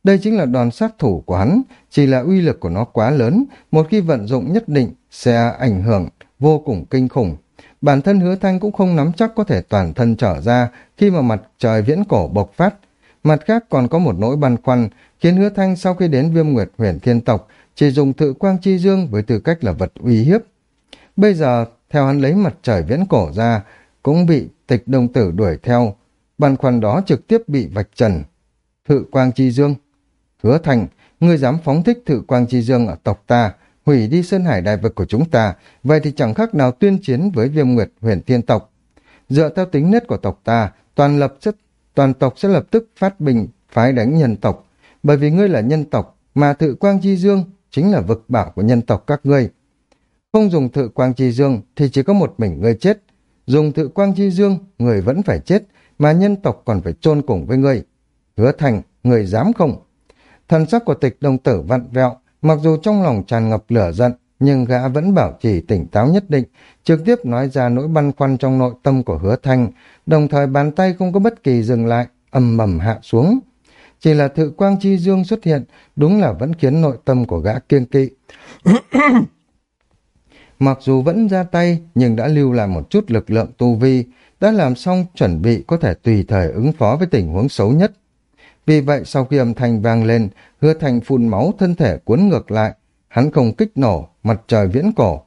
Đây chính là đòn sát thủ của hắn, chỉ là uy lực của nó quá lớn, một khi vận dụng nhất định sẽ ảnh hưởng vô cùng kinh khủng. Bản thân hứa thanh cũng không nắm chắc có thể toàn thân trở ra khi mà mặt trời viễn cổ bộc phát. Mặt khác còn có một nỗi băn khoăn khiến hứa thanh sau khi đến viêm nguyệt huyền thiên tộc chỉ dùng tự quang chi dương với tư cách là vật uy hiếp. Bây giờ, theo hắn lấy mặt trời viễn cổ ra, cũng bị tịch đồng tử đuổi theo. Băn khoăn đó trực tiếp bị vạch trần. Thự quang chi dương. Hứa thành, ngươi dám phóng thích thự quang chi dương ở tộc ta, hủy đi sơn hải đại vực của chúng ta, vậy thì chẳng khác nào tuyên chiến với viêm nguyệt huyền thiên tộc. Dựa theo tính nết của tộc ta, toàn lập chất, toàn tộc sẽ lập tức phát bình phái đánh nhân tộc, bởi vì ngươi là nhân tộc, mà thự quang chi dương chính là vực bảo của nhân tộc các ngươi. Không dùng thự quang chi dương thì chỉ có một mình ngươi chết, dùng thự quang chi dương người vẫn phải chết, mà nhân tộc còn phải chôn cùng với ngươi. Hứa thành, người dám không? Thần sắc của tịch đồng tử vặn vẹo, mặc dù trong lòng tràn ngập lửa giận, nhưng gã vẫn bảo trì tỉnh táo nhất định, trực tiếp nói ra nỗi băn khoăn trong nội tâm của hứa thanh, đồng thời bàn tay không có bất kỳ dừng lại, ầm mầm hạ xuống. Chỉ là thự quang chi dương xuất hiện, đúng là vẫn khiến nội tâm của gã kiêng kỵ. Mặc dù vẫn ra tay, nhưng đã lưu lại một chút lực lượng tu vi, đã làm xong chuẩn bị có thể tùy thời ứng phó với tình huống xấu nhất. Vì vậy sau khi âm thanh vang lên, hứa thành phun máu thân thể cuốn ngược lại, hắn không kích nổ, mặt trời viễn cổ.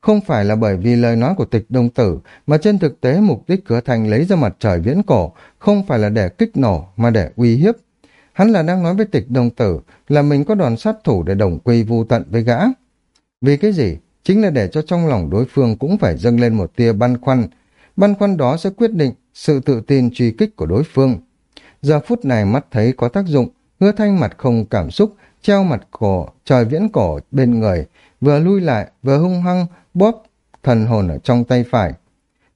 Không phải là bởi vì lời nói của tịch đông tử, mà trên thực tế mục đích hứa thành lấy ra mặt trời viễn cổ, không phải là để kích nổ, mà để uy hiếp. Hắn là đang nói với tịch đông tử là mình có đoàn sát thủ để đồng quy vu tận với gã. Vì cái gì? Chính là để cho trong lòng đối phương cũng phải dâng lên một tia băn khoăn. Băn khoăn đó sẽ quyết định sự tự tin truy kích của đối phương. Giờ phút này mắt thấy có tác dụng, hứa thanh mặt không cảm xúc, treo mặt cổ, trời viễn cổ bên người, vừa lui lại, vừa hung hăng, bóp thần hồn ở trong tay phải.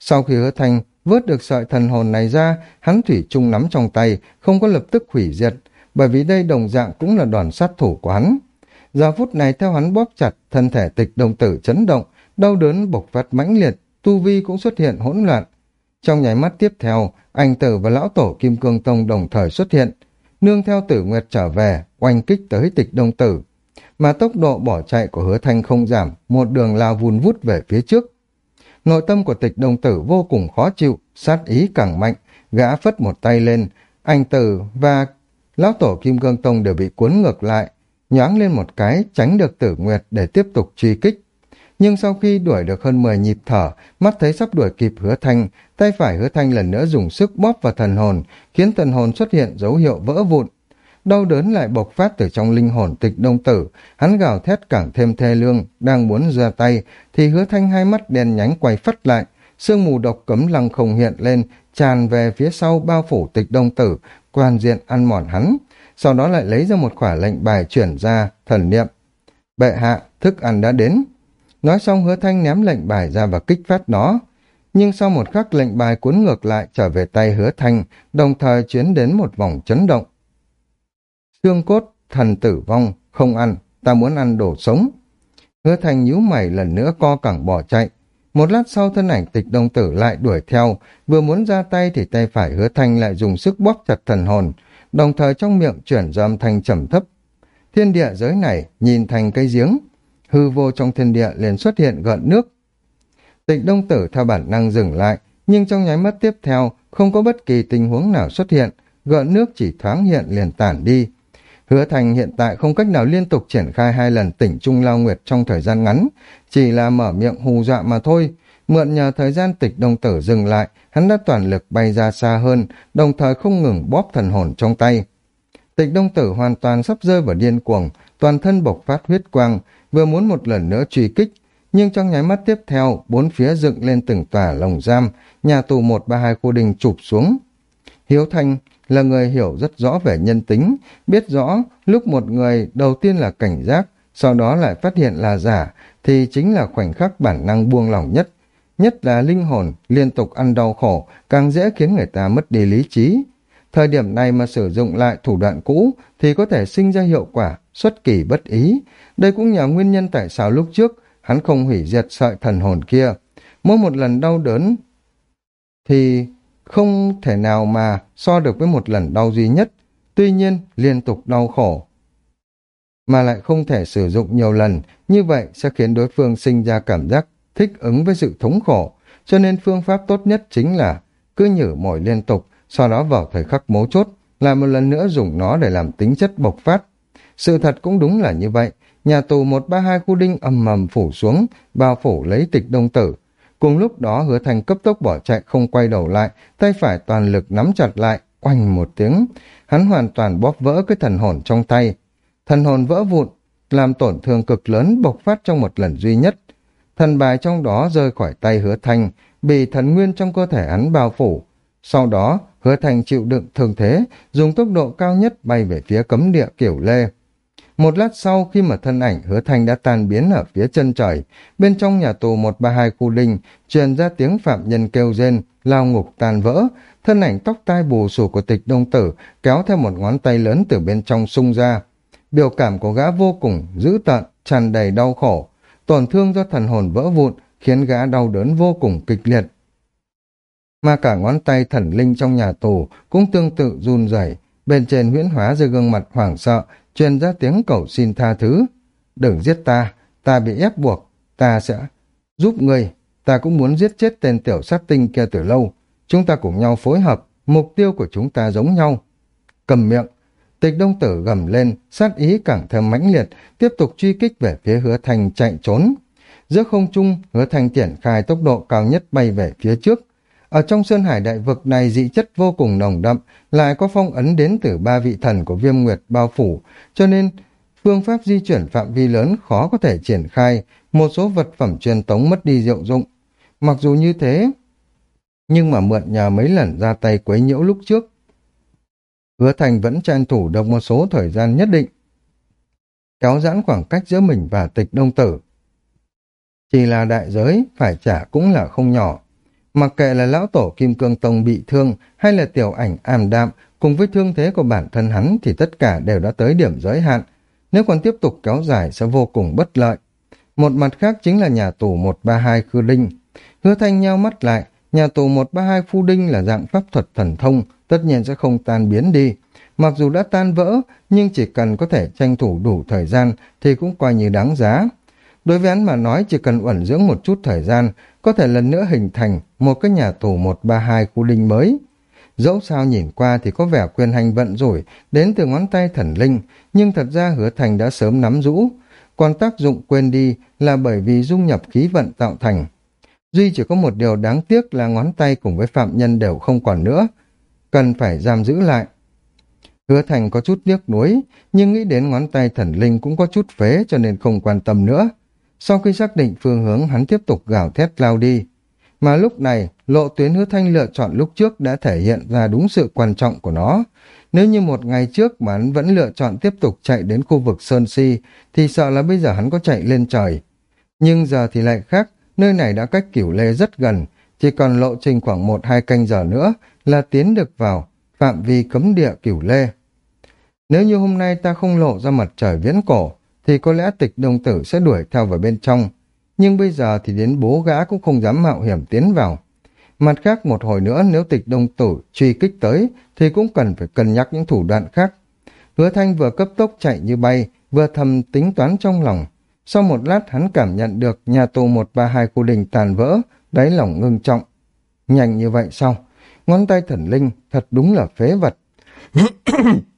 Sau khi hứa thanh vớt được sợi thần hồn này ra, hắn thủy chung nắm trong tay, không có lập tức hủy diệt, bởi vì đây đồng dạng cũng là đoàn sát thủ của hắn. Giờ phút này theo hắn bóp chặt, thân thể tịch đồng tử chấn động, đau đớn bộc phát mãnh liệt, tu vi cũng xuất hiện hỗn loạn. Trong nháy mắt tiếp theo, anh tử và lão tổ Kim Cương Tông đồng thời xuất hiện, nương theo tử nguyệt trở về, oanh kích tới tịch đông tử. Mà tốc độ bỏ chạy của hứa thanh không giảm, một đường lao vùn vút về phía trước. Nội tâm của tịch đông tử vô cùng khó chịu, sát ý càng mạnh, gã phất một tay lên, anh tử và lão tổ Kim Cương Tông đều bị cuốn ngược lại, nhoáng lên một cái tránh được tử nguyệt để tiếp tục truy kích. Nhưng sau khi đuổi được hơn 10 nhịp thở, mắt thấy sắp đuổi kịp hứa thanh, tay phải hứa thanh lần nữa dùng sức bóp vào thần hồn, khiến thần hồn xuất hiện dấu hiệu vỡ vụn. Đau đớn lại bộc phát từ trong linh hồn tịch đông tử, hắn gào thét càng thêm thê lương, đang muốn ra tay, thì hứa thanh hai mắt đen nhánh quay phắt lại, sương mù độc cấm lăng không hiện lên, tràn về phía sau bao phủ tịch đông tử, quan diện ăn mòn hắn, sau đó lại lấy ra một khỏa lệnh bài chuyển ra, thần niệm. Bệ hạ, thức ăn đã đến. Nói xong hứa thanh ném lệnh bài ra và kích phát nó. Nhưng sau một khắc lệnh bài cuốn ngược lại trở về tay hứa thanh, đồng thời chuyến đến một vòng chấn động. Xương cốt, thần tử vong, không ăn, ta muốn ăn đồ sống. Hứa thanh nhíu mày lần nữa co cẳng bỏ chạy. Một lát sau thân ảnh tịch đông tử lại đuổi theo, vừa muốn ra tay thì tay phải hứa thanh lại dùng sức bóp chặt thần hồn, đồng thời trong miệng chuyển ra âm thanh trầm thấp. Thiên địa giới này nhìn thành cây giếng, hư vô trong thiên địa liền xuất hiện gợn nước. Tịch đông tử theo bản năng dừng lại, nhưng trong nháy mắt tiếp theo không có bất kỳ tình huống nào xuất hiện, gợn nước chỉ thoáng hiện liền tản đi. Hứa Thành hiện tại không cách nào liên tục triển khai hai lần tỉnh Trung Lao Nguyệt trong thời gian ngắn, chỉ là mở miệng hù dọa mà thôi. Mượn nhờ thời gian tịch đông tử dừng lại, hắn đã toàn lực bay ra xa hơn, đồng thời không ngừng bóp thần hồn trong tay. Tịch đông tử hoàn toàn sắp rơi vào điên cuồng, toàn thân bộc phát huyết quang, vừa muốn một lần nữa truy kích, nhưng trong nháy mắt tiếp theo, bốn phía dựng lên từng tòa lồng giam, nhà tù 132 khu đình chụp xuống. Hiếu Thanh là người hiểu rất rõ về nhân tính, biết rõ lúc một người đầu tiên là cảnh giác, sau đó lại phát hiện là giả, thì chính là khoảnh khắc bản năng buông lỏng nhất. Nhất là linh hồn liên tục ăn đau khổ, càng dễ khiến người ta mất đi lý trí. Thời điểm này mà sử dụng lại thủ đoạn cũ thì có thể sinh ra hiệu quả xuất kỳ bất ý. Đây cũng là nguyên nhân tại sao lúc trước hắn không hủy diệt sợi thần hồn kia. Mỗi một lần đau đớn thì không thể nào mà so được với một lần đau duy nhất, tuy nhiên liên tục đau khổ. Mà lại không thể sử dụng nhiều lần, như vậy sẽ khiến đối phương sinh ra cảm giác thích ứng với sự thống khổ, cho nên phương pháp tốt nhất chính là cứ nhử mỏi liên tục, sau đó vào thời khắc mấu chốt, lại một lần nữa dùng nó để làm tính chất bộc phát. Sự thật cũng đúng là như vậy, nhà tù 132 khu đinh ầm mầm phủ xuống, bao phủ lấy tịch đông tử, Cùng lúc đó hứa thành cấp tốc bỏ chạy không quay đầu lại, tay phải toàn lực nắm chặt lại, oanh một tiếng. Hắn hoàn toàn bóp vỡ cái thần hồn trong tay. Thần hồn vỡ vụn, làm tổn thương cực lớn bộc phát trong một lần duy nhất. Thần bài trong đó rơi khỏi tay hứa thành, bị thần nguyên trong cơ thể hắn bao phủ. Sau đó, hứa thành chịu đựng thường thế, dùng tốc độ cao nhất bay về phía cấm địa kiểu lê. Một lát sau khi mà thân ảnh hứa thanh đã tan biến ở phía chân trời, bên trong nhà tù 132 khu linh, truyền ra tiếng phạm nhân kêu rên, lao ngục tan vỡ, thân ảnh tóc tai bù xù của tịch đông tử kéo theo một ngón tay lớn từ bên trong sung ra. Biểu cảm của gã vô cùng dữ tợn, tràn đầy đau khổ, tổn thương do thần hồn vỡ vụn, khiến gã đau đớn vô cùng kịch liệt. Mà cả ngón tay thần linh trong nhà tù cũng tương tự run rẩy, bên trên huyễn hóa ra gương mặt hoảng sợ, truyền ra tiếng cầu xin tha thứ. Đừng giết ta, ta bị ép buộc, ta sẽ giúp ngươi, ta cũng muốn giết chết tên tiểu sát tinh kia từ lâu. Chúng ta cùng nhau phối hợp, mục tiêu của chúng ta giống nhau. Cầm miệng, tịch đông tử gầm lên, sát ý càng thêm mãnh liệt, tiếp tục truy kích về phía hứa thành chạy trốn. Giữa không trung, hứa thành triển khai tốc độ cao nhất bay về phía trước. Ở trong Sơn Hải đại vực này dị chất vô cùng nồng đậm, lại có phong ấn đến từ ba vị thần của viêm nguyệt bao phủ, cho nên phương pháp di chuyển phạm vi lớn khó có thể triển khai, một số vật phẩm truyền tống mất đi diệu dụng. Mặc dù như thế, nhưng mà mượn nhờ mấy lần ra tay quấy nhiễu lúc trước. Hứa Thành vẫn tranh thủ được một số thời gian nhất định, kéo giãn khoảng cách giữa mình và tịch đông tử. Chỉ là đại giới, phải trả cũng là không nhỏ. Mặc kệ là lão tổ Kim Cương Tông bị thương hay là tiểu ảnh ảm đạm cùng với thương thế của bản thân hắn thì tất cả đều đã tới điểm giới hạn. Nếu còn tiếp tục kéo dài sẽ vô cùng bất lợi. Một mặt khác chính là nhà tù 132 Khư Đinh. Hứa thanh nhau mắt lại, nhà tù 132 Phu Đinh là dạng pháp thuật thần thông, tất nhiên sẽ không tan biến đi. Mặc dù đã tan vỡ, nhưng chỉ cần có thể tranh thủ đủ thời gian thì cũng coi như đáng giá. Đối với hắn mà nói chỉ cần uẩn dưỡng một chút thời gian, có thể lần nữa hình thành một cái nhà tù 132 khu linh mới. Dẫu sao nhìn qua thì có vẻ quyền hành vận rủi đến từ ngón tay thần linh, nhưng thật ra hứa thành đã sớm nắm rũ. Còn tác dụng quên đi là bởi vì dung nhập khí vận tạo thành. Duy chỉ có một điều đáng tiếc là ngón tay cùng với phạm nhân đều không còn nữa. Cần phải giam giữ lại. Hứa thành có chút tiếc nuối, nhưng nghĩ đến ngón tay thần linh cũng có chút phế cho nên không quan tâm nữa. Sau khi xác định phương hướng hắn tiếp tục gào thét lao đi. Mà lúc này, lộ tuyến hứa thanh lựa chọn lúc trước đã thể hiện ra đúng sự quan trọng của nó. Nếu như một ngày trước mà hắn vẫn lựa chọn tiếp tục chạy đến khu vực Sơn Si, thì sợ là bây giờ hắn có chạy lên trời. Nhưng giờ thì lại khác, nơi này đã cách cửu lê rất gần, chỉ còn lộ trình khoảng một hai canh giờ nữa là tiến được vào phạm vi cấm địa cửu lê. Nếu như hôm nay ta không lộ ra mặt trời viễn cổ, thì có lẽ tịch đông tử sẽ đuổi theo vào bên trong. nhưng bây giờ thì đến bố gã cũng không dám mạo hiểm tiến vào. Mặt khác một hồi nữa nếu tịch đông tử truy kích tới thì cũng cần phải cân nhắc những thủ đoạn khác. Hứa thanh vừa cấp tốc chạy như bay, vừa thầm tính toán trong lòng. Sau một lát hắn cảm nhận được nhà tù 132 khu đình tàn vỡ, đáy lòng ngưng trọng. Nhanh như vậy sao? Ngón tay thần linh thật đúng là phế vật.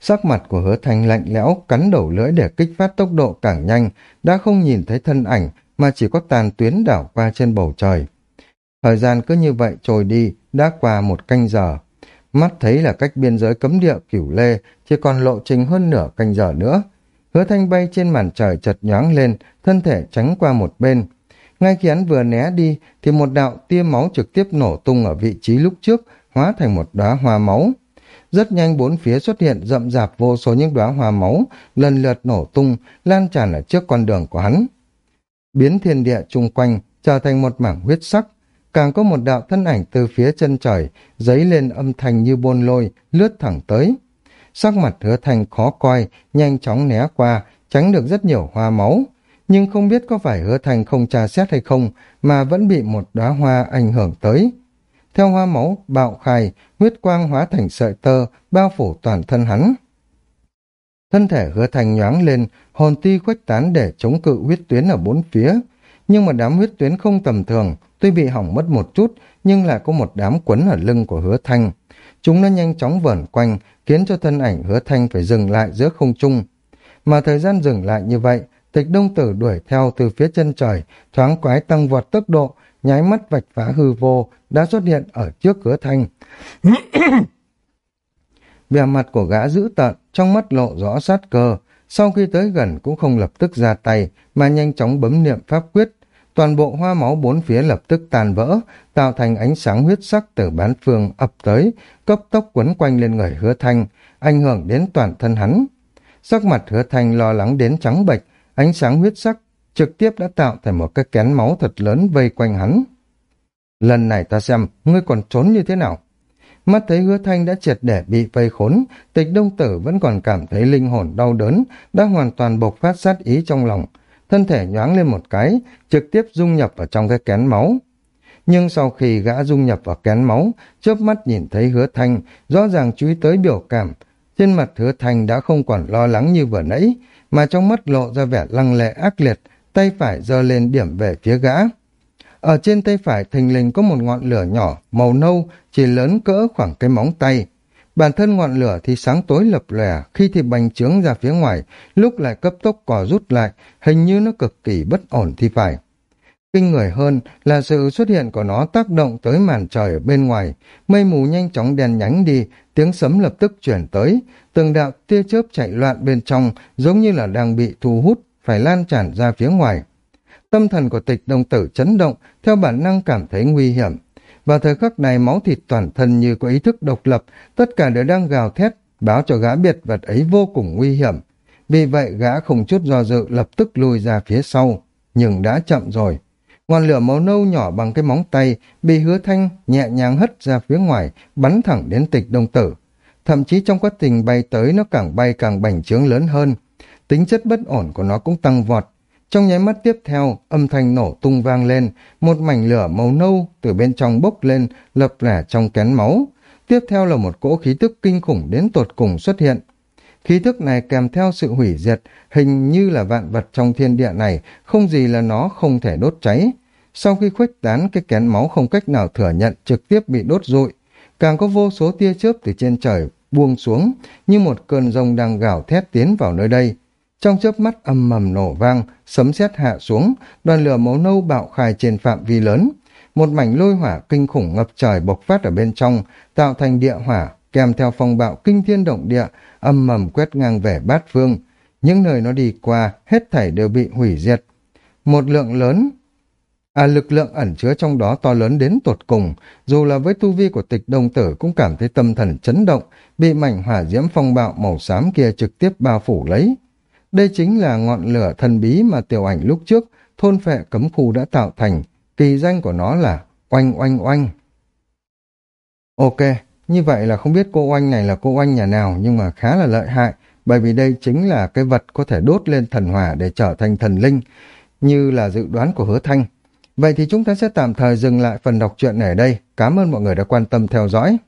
Sắc mặt của hứa thanh lạnh lẽo, cắn đầu lưỡi để kích phát tốc độ càng nhanh, đã không nhìn thấy thân ảnh mà chỉ có tàn tuyến đảo qua trên bầu trời. Thời gian cứ như vậy trôi đi, đã qua một canh giờ. Mắt thấy là cách biên giới cấm địa cửu lê, chỉ còn lộ trình hơn nửa canh giờ nữa. Hứa thanh bay trên màn trời chật nhoáng lên, thân thể tránh qua một bên. Ngay khi hắn vừa né đi, thì một đạo tia máu trực tiếp nổ tung ở vị trí lúc trước, hóa thành một đóa hoa máu. Rất nhanh bốn phía xuất hiện rậm rạp vô số những đóa hoa máu, lần lượt nổ tung, lan tràn ở trước con đường của hắn. Biến thiên địa chung quanh, trở thành một mảng huyết sắc, càng có một đạo thân ảnh từ phía chân trời, giấy lên âm thanh như bôn lôi, lướt thẳng tới. Sắc mặt hứa thành khó coi, nhanh chóng né qua, tránh được rất nhiều hoa máu. Nhưng không biết có phải hứa thành không tra xét hay không, mà vẫn bị một đóa hoa ảnh hưởng tới. Theo hoa máu bạo khai, huyết quang hóa thành sợi tơ, bao phủ toàn thân hắn. Thân thể hứa thành nhoáng lên, hồn ti khuếch tán để chống cự huyết tuyến ở bốn phía. Nhưng mà đám huyết tuyến không tầm thường, tuy bị hỏng mất một chút, nhưng lại có một đám quấn ở lưng của hứa thanh. Chúng nó nhanh chóng vẩn quanh, khiến cho thân ảnh hứa thanh phải dừng lại giữa không trung. Mà thời gian dừng lại như vậy, tịch đông tử đuổi theo từ phía chân trời, thoáng quái tăng vọt tốc độ, nháy mắt vạch phá hư vô, đã xuất hiện ở trước cửa thành. Vẻ mặt của gã dữ tợn, trong mắt lộ rõ sát cơ, sau khi tới gần cũng không lập tức ra tay, mà nhanh chóng bấm niệm pháp quyết, toàn bộ hoa máu bốn phía lập tức tàn vỡ, tạo thành ánh sáng huyết sắc từ bán phương ập tới, cấp tốc quấn quanh lên người hứa thanh, ảnh hưởng đến toàn thân hắn. Sắc mặt hứa thanh lo lắng đến trắng bệch, ánh sáng huyết sắc trực tiếp đã tạo thành một cái kén máu thật lớn vây quanh hắn. Lần này ta xem, ngươi còn trốn như thế nào? Mắt thấy hứa thanh đã triệt để bị vây khốn, tịch đông tử vẫn còn cảm thấy linh hồn đau đớn, đã hoàn toàn bộc phát sát ý trong lòng, thân thể nhoáng lên một cái, trực tiếp dung nhập vào trong cái kén máu. Nhưng sau khi gã dung nhập vào kén máu, chớp mắt nhìn thấy hứa thanh, rõ ràng chú ý tới biểu cảm. Trên mặt hứa thanh đã không còn lo lắng như vừa nãy, mà trong mắt lộ ra vẻ lăng lệ ác liệt, tay phải giơ lên điểm về phía gã. Ở trên tay phải thình lình có một ngọn lửa nhỏ, màu nâu, chỉ lớn cỡ khoảng cái móng tay. Bản thân ngọn lửa thì sáng tối lập lòe, khi thì bành trướng ra phía ngoài, lúc lại cấp tốc cò rút lại, hình như nó cực kỳ bất ổn thì phải. Kinh người hơn là sự xuất hiện của nó tác động tới màn trời ở bên ngoài, mây mù nhanh chóng đèn nhánh đi, tiếng sấm lập tức chuyển tới, từng đạo tia chớp chạy loạn bên trong giống như là đang bị thu hút, phải lan tràn ra phía ngoài. Tâm thần của tịch đồng tử chấn động, theo bản năng cảm thấy nguy hiểm, vào thời khắc này máu thịt toàn thân như có ý thức độc lập, tất cả đều đang gào thét, báo cho gã biệt vật ấy vô cùng nguy hiểm. Vì vậy gã không chút do dự lập tức lùi ra phía sau, nhưng đã chậm rồi. Ngọn lửa màu nâu nhỏ bằng cái móng tay bị hứa thanh nhẹ nhàng hất ra phía ngoài, bắn thẳng đến tịch đông tử. Thậm chí trong quá trình bay tới nó càng bay càng bành trướng lớn hơn. Tính chất bất ổn của nó cũng tăng vọt, trong nháy mắt tiếp theo, âm thanh nổ tung vang lên, một mảnh lửa màu nâu từ bên trong bốc lên, lập lẻ trong kén máu. Tiếp theo là một cỗ khí tức kinh khủng đến tột cùng xuất hiện. Khí thức này kèm theo sự hủy diệt, hình như là vạn vật trong thiên địa này, không gì là nó không thể đốt cháy. Sau khi khuếch tán, cái kén máu không cách nào thừa nhận trực tiếp bị đốt rụi. Càng có vô số tia chớp từ trên trời buông xuống, như một cơn rông đang gào thét tiến vào nơi đây. Trong chớp mắt âm mầm nổ vang, sấm sét hạ xuống, đoàn lửa màu nâu bạo khai trên phạm vi lớn. Một mảnh lôi hỏa kinh khủng ngập trời bộc phát ở bên trong, tạo thành địa hỏa, kèm theo phong bạo kinh thiên động địa, âm mầm quét ngang về bát phương. Những nơi nó đi qua, hết thảy đều bị hủy diệt. Một lượng lớn À lực lượng ẩn chứa trong đó to lớn đến tột cùng, dù là với tu vi của tịch đông tử cũng cảm thấy tâm thần chấn động, bị mảnh hỏa diễm phong bạo màu xám kia trực tiếp bao phủ lấy. Đây chính là ngọn lửa thần bí mà tiểu ảnh lúc trước thôn phệ cấm khu đã tạo thành, kỳ danh của nó là oanh oanh oanh. Ok, như vậy là không biết cô oanh này là cô oanh nhà nào nhưng mà khá là lợi hại, bởi vì đây chính là cái vật có thể đốt lên thần hỏa để trở thành thần linh. như là dự đoán của hứa thanh. Vậy thì chúng ta sẽ tạm thời dừng lại phần đọc truyện này ở đây. Cảm ơn mọi người đã quan tâm theo dõi.